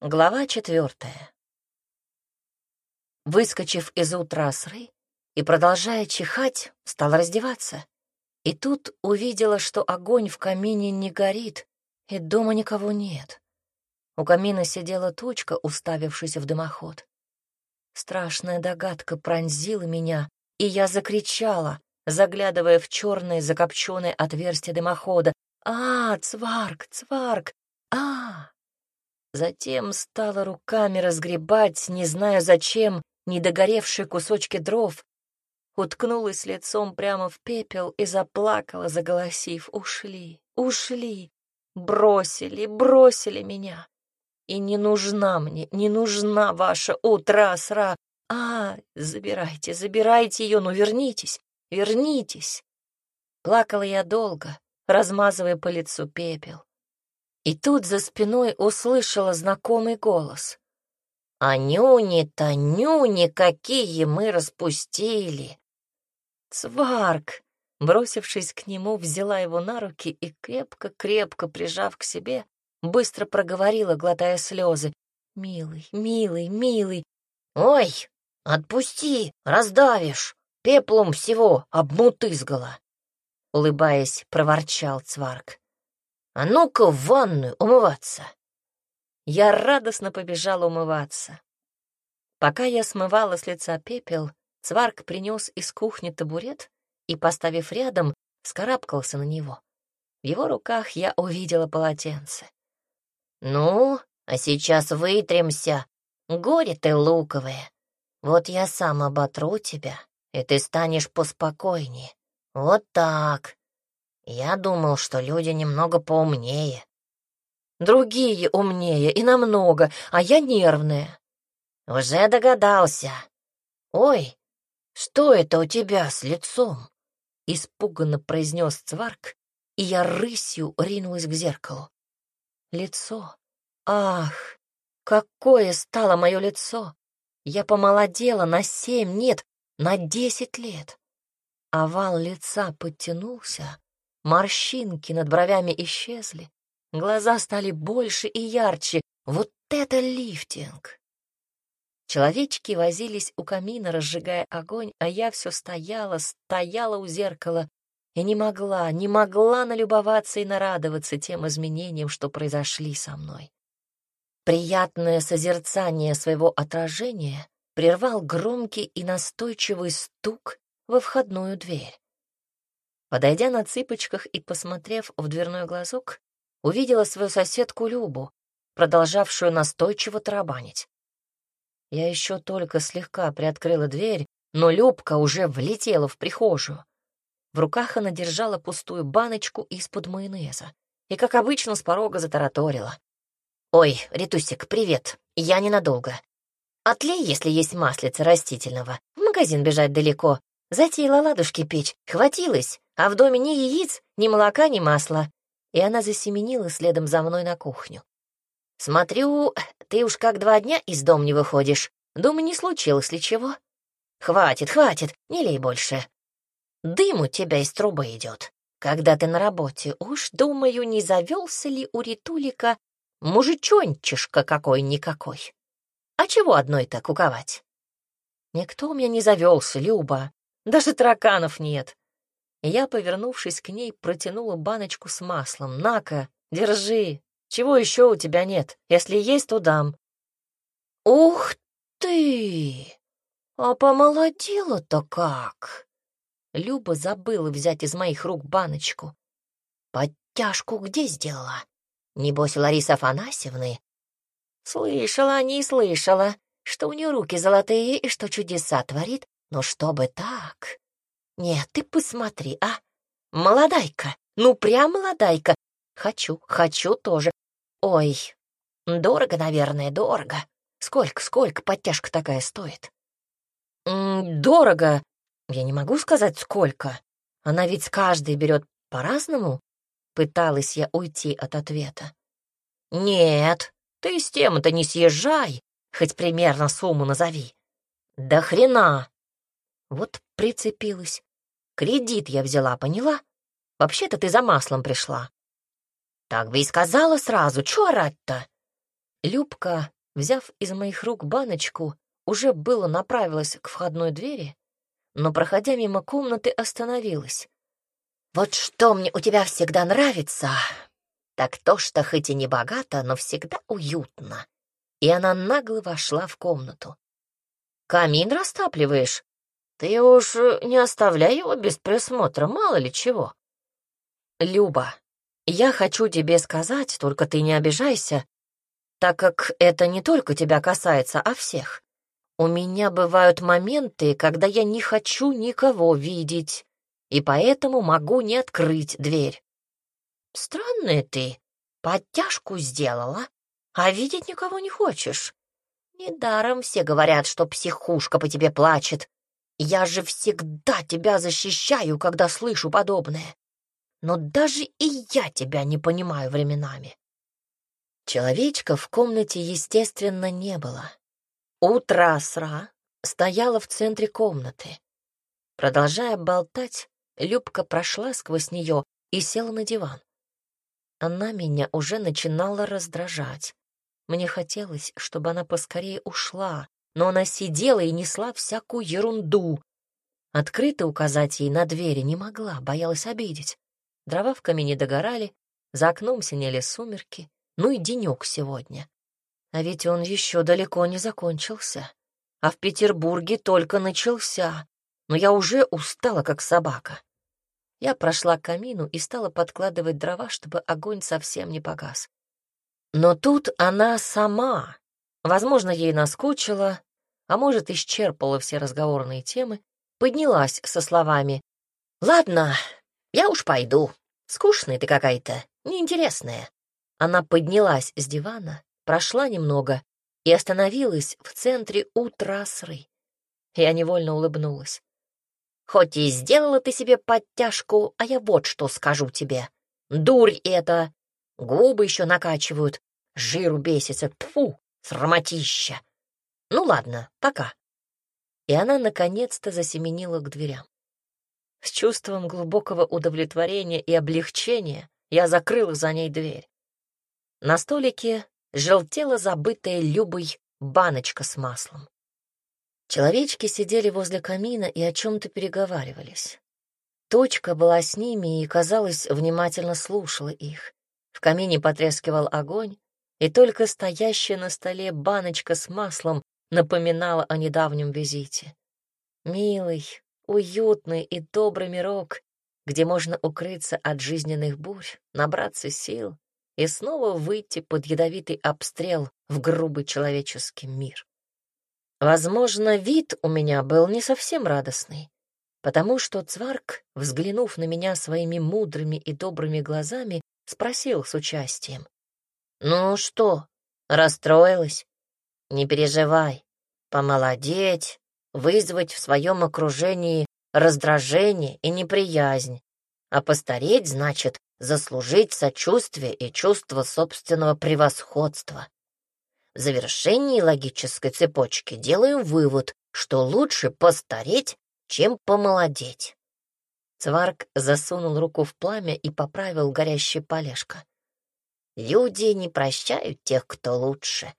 Глава четвертая. Выскочив из утра сры и продолжая чихать, стала раздеваться. И тут увидела, что огонь в камине не горит, и дома никого нет. У камина сидела тучка, уставившись в дымоход. Страшная догадка пронзила меня, и я закричала, заглядывая в черное закопченное отверстие дымохода. «А, цварк, цварк! А!» Затем стала руками разгребать, не знаю зачем, недогоревшие кусочки дров, уткнулась лицом прямо в пепел и заплакала, заголосив «Ушли, ушли, бросили, бросили меня!» И не нужна мне, не нужна ваша утра сра. А, забирайте, забирайте ее, ну вернитесь, вернитесь. Плакала я долго, размазывая по лицу пепел. И тут за спиной услышала знакомый голос. «А нюни-то, нюни, какие мы распустили!» «Цварк!» Бросившись к нему, взяла его на руки и, крепко-крепко прижав к себе, быстро проговорила, глотая слезы. «Милый, милый, милый!» «Ой, отпусти, раздавишь! Пеплом всего обмутызгала!» Улыбаясь, проворчал Цварк. «А ну-ка в ванную умываться!» Я радостно побежала умываться. Пока я смывала с лица пепел, Цварк принес из кухни табурет и, поставив рядом, скарабкался на него. В его руках я увидела полотенце. «Ну, а сейчас вытремся. Горе ты луковое. Вот я сам оботру тебя, и ты станешь поспокойнее. Вот так. Я думал, что люди немного поумнее. Другие умнее и намного, а я нервная. Уже догадался. Ой, что это у тебя с лицом? Испуганно произнес Цварк, и я рысью ринулась к зеркалу. Лицо. Ах, какое стало мое лицо! Я помолодела на семь, нет, на десять лет. Овал лица подтянулся, Морщинки над бровями исчезли, глаза стали больше и ярче. Вот это лифтинг! Человечки возились у камина, разжигая огонь, а я все стояла, стояла у зеркала и не могла, не могла налюбоваться и нарадоваться тем изменениям, что произошли со мной. Приятное созерцание своего отражения прервал громкий и настойчивый стук во входную дверь. Подойдя на цыпочках и посмотрев в дверной глазок, увидела свою соседку Любу, продолжавшую настойчиво тарабанить. Я еще только слегка приоткрыла дверь, но Любка уже влетела в прихожую. В руках она держала пустую баночку из-под майонеза и, как обычно, с порога затараторила. «Ой, Ритусик, привет, я ненадолго. Отлей, если есть маслица растительного. В магазин бежать далеко. Затеяла ладушки печь, хватилась, а в доме ни яиц, ни молока, ни масла. И она засеменила следом за мной на кухню. Смотрю, ты уж как два дня из дома не выходишь. Думаю, не случилось ли чего? Хватит, хватит, не лей больше. Дым у тебя из трубы идет. Когда ты на работе, уж, думаю, не завелся ли у Ритулика мужичончишка какой-никакой. А чего одной-то куковать? Никто у меня не завелся, Люба. Даже тараканов нет. Я, повернувшись к ней, протянула баночку с маслом. «На-ка, держи. Чего еще у тебя нет? Если есть, то дам». «Ух ты! А помолодела-то как!» Люба забыла взять из моих рук баночку. «Подтяжку где сделала? Небось, Лариса Афанасьевны?» «Слышала, не слышала, что у нее руки золотые и что чудеса творит, но чтобы так...» «Нет, ты посмотри, а! Молодайка! Ну, прям молодайка! Хочу, хочу тоже. Ой, дорого, наверное, дорого. Сколько, сколько подтяжка такая стоит?» М «Дорого. Я не могу сказать, сколько. Она ведь каждый берет по-разному?» Пыталась я уйти от ответа. «Нет, ты с тем-то не съезжай, хоть примерно сумму назови». «Да хрена!» Вот прицепилась. Кредит я взяла, поняла? Вообще-то ты за маслом пришла. Так бы и сказала сразу, чё орать-то? Любка, взяв из моих рук баночку, уже было направилась к входной двери, но, проходя мимо комнаты, остановилась. «Вот что мне у тебя всегда нравится, так то, что хоть и не богато, но всегда уютно». И она нагло вошла в комнату. «Камин растапливаешь? Ты уж не оставляй его без присмотра, мало ли чего». «Люба, я хочу тебе сказать, только ты не обижайся, так как это не только тебя касается, а всех. У меня бывают моменты, когда я не хочу никого видеть, и поэтому могу не открыть дверь. Странная ты, подтяжку сделала, а видеть никого не хочешь. Недаром все говорят, что психушка по тебе плачет. Я же всегда тебя защищаю, когда слышу подобное. Но даже и я тебя не понимаю временами. Человечка в комнате, естественно, не было. Утрасра стояла в центре комнаты. Продолжая болтать, Любка прошла сквозь нее и села на диван. Она меня уже начинала раздражать. Мне хотелось, чтобы она поскорее ушла, но она сидела и несла всякую ерунду. Открыто указать ей на двери не могла, боялась обидеть. Дрова в камине догорали, за окном синели сумерки, ну и денек сегодня. А ведь он еще далеко не закончился. А в Петербурге только начался. Но я уже устала, как собака. Я прошла к камину и стала подкладывать дрова, чтобы огонь совсем не погас. Но тут она сама, возможно, ей наскучила, а может, исчерпала все разговорные темы, поднялась со словами «Ладно, я уж пойду. Скучная ты какая-то, неинтересная». Она поднялась с дивана, прошла немного и остановилась в центре у трассы. Я невольно улыбнулась. «Хоть и сделала ты себе подтяжку, а я вот что скажу тебе. Дурь это! Губы еще накачивают, жиру бесится, тфу, срамотища. Ну ладно, пока». И она наконец-то засеменила к дверям. С чувством глубокого удовлетворения и облегчения я закрыла за ней дверь. На столике желтела забытая Любой баночка с маслом. Человечки сидели возле камина и о чем-то переговаривались. Точка была с ними и, казалось, внимательно слушала их. В камине потрескивал огонь, и только стоящая на столе баночка с маслом напоминала о недавнем визите. Милый, уютный и добрый мирок, где можно укрыться от жизненных бурь, набраться сил и снова выйти под ядовитый обстрел в грубый человеческий мир. Возможно, вид у меня был не совсем радостный, потому что Цварк, взглянув на меня своими мудрыми и добрыми глазами, спросил с участием. «Ну что, расстроилась? Не переживай. Помолодеть, вызвать в своем окружении раздражение и неприязнь. А постареть значит заслужить сочувствие и чувство собственного превосходства. В завершении логической цепочки делаем вывод, что лучше постареть, чем помолодеть. Цварк засунул руку в пламя и поправил горящее полежко. Люди не прощают тех, кто лучше.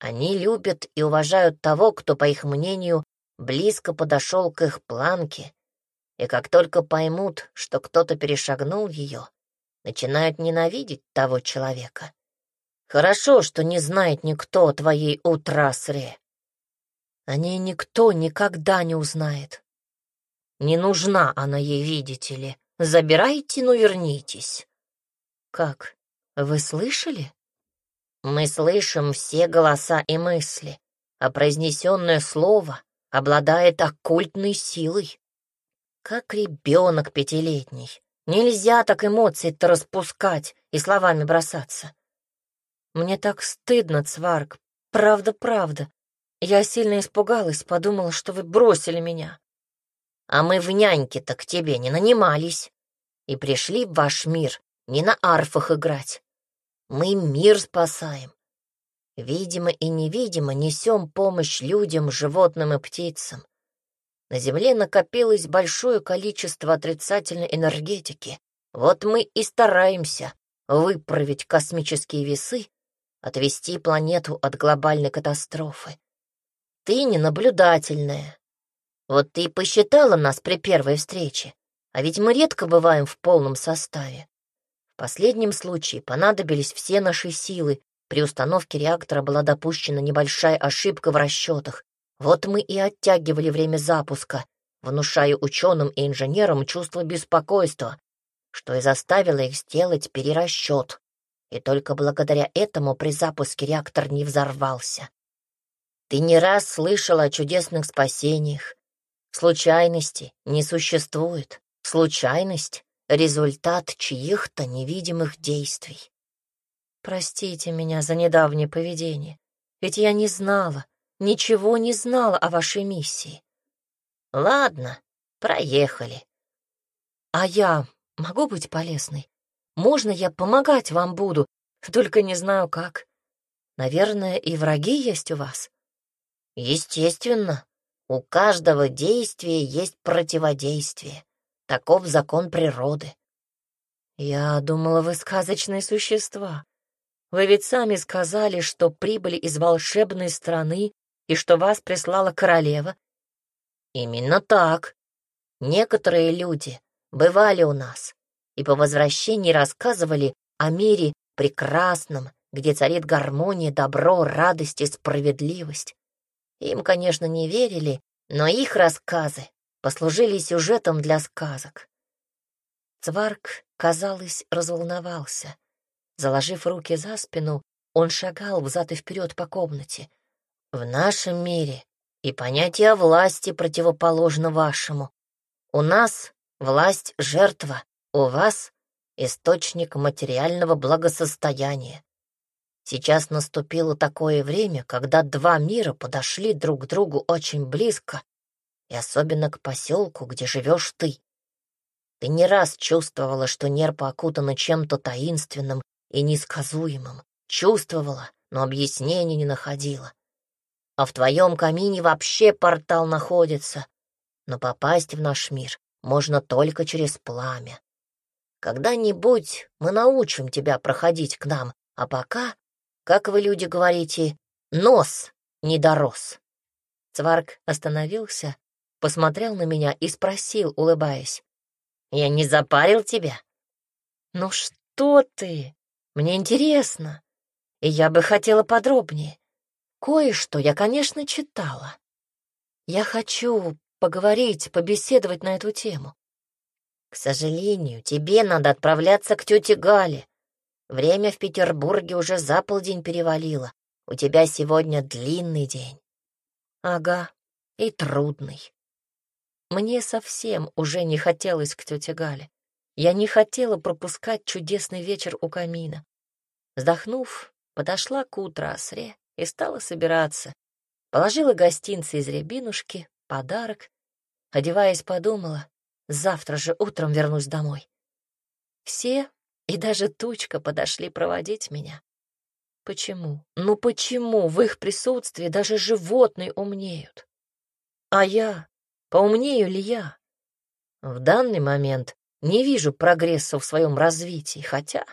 Они любят и уважают того, кто, по их мнению, близко подошел к их планке, и как только поймут, что кто-то перешагнул ее, начинают ненавидеть того человека. Хорошо, что не знает никто о твоей утрасре. О ней никто никогда не узнает. Не нужна она ей, видите ли. Забирайте, но вернитесь. Как? Вы слышали? Мы слышим все голоса и мысли, а произнесенное слово обладает оккультной силой. Как ребенок пятилетний. Нельзя так эмоции-то распускать и словами бросаться. Мне так стыдно, Цварк. Правда-правда. Я сильно испугалась, подумала, что вы бросили меня. А мы в няньке-то к тебе не нанимались. И пришли в ваш мир не на арфах играть. Мы мир спасаем. Видимо и невидимо несем помощь людям, животным и птицам. На Земле накопилось большое количество отрицательной энергетики. Вот мы и стараемся выправить космические весы, отвести планету от глобальной катастрофы. Ты ненаблюдательная. Вот ты и посчитала нас при первой встрече, а ведь мы редко бываем в полном составе. В последнем случае понадобились все наши силы, при установке реактора была допущена небольшая ошибка в расчетах. Вот мы и оттягивали время запуска, внушая ученым и инженерам чувство беспокойства, что и заставило их сделать перерасчет. И только благодаря этому при запуске реактор не взорвался. Ты не раз слышала о чудесных спасениях. Случайности не существует. Случайность — результат чьих-то невидимых действий. Простите меня за недавнее поведение, ведь я не знала, ничего не знала о вашей миссии. Ладно, проехали. А я могу быть полезной? Можно я помогать вам буду, только не знаю как. Наверное, и враги есть у вас. Естественно, у каждого действия есть противодействие. Таков закон природы. Я думала, вы сказочные существа. Вы ведь сами сказали, что прибыли из волшебной страны и что вас прислала королева. Именно так. Некоторые люди бывали у нас и по возвращении рассказывали о мире прекрасном, где царит гармония, добро, радость и справедливость. Им, конечно, не верили, но их рассказы послужили сюжетом для сказок. Цварк, казалось, разволновался. Заложив руки за спину, он шагал взад и вперед по комнате. «В нашем мире и понятие власти противоположно вашему. У нас власть — жертва, у вас — источник материального благосостояния. Сейчас наступило такое время, когда два мира подошли друг к другу очень близко, и особенно к поселку, где живешь ты. Ты не раз чувствовала, что нерпа окутана чем-то таинственным и несказуемым. Чувствовала, но объяснений не находила. А в твоем камине вообще портал находится. Но попасть в наш мир можно только через пламя. Когда-нибудь мы научим тебя проходить к нам, а пока, как вы, люди, говорите, нос не дорос. Цварк остановился, посмотрел на меня и спросил, улыбаясь. «Я не запарил тебя?» «Ну что ты? Мне интересно, и я бы хотела подробнее. Кое-что я, конечно, читала. Я хочу поговорить, побеседовать на эту тему. К сожалению, тебе надо отправляться к тете Гале. Время в Петербурге уже за полдень перевалило. У тебя сегодня длинный день. Ага, и трудный. Мне совсем уже не хотелось к тете Гале. Я не хотела пропускать чудесный вечер у камина. Вздохнув, подошла к утрасре и стала собираться. Положила гостинцы из рябинушки, подарок. Одеваясь, подумала, завтра же утром вернусь домой. Все и даже тучка подошли проводить меня. Почему? Ну почему в их присутствии даже животные умнеют? А я? Поумнею ли я? В данный момент не вижу прогресса в своем развитии, хотя...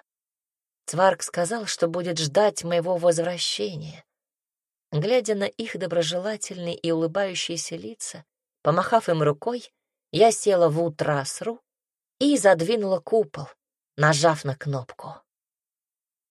Цварк сказал, что будет ждать моего возвращения. Глядя на их доброжелательные и улыбающиеся лица, помахав им рукой, я села в утрасру и задвинула купол, нажав на кнопку.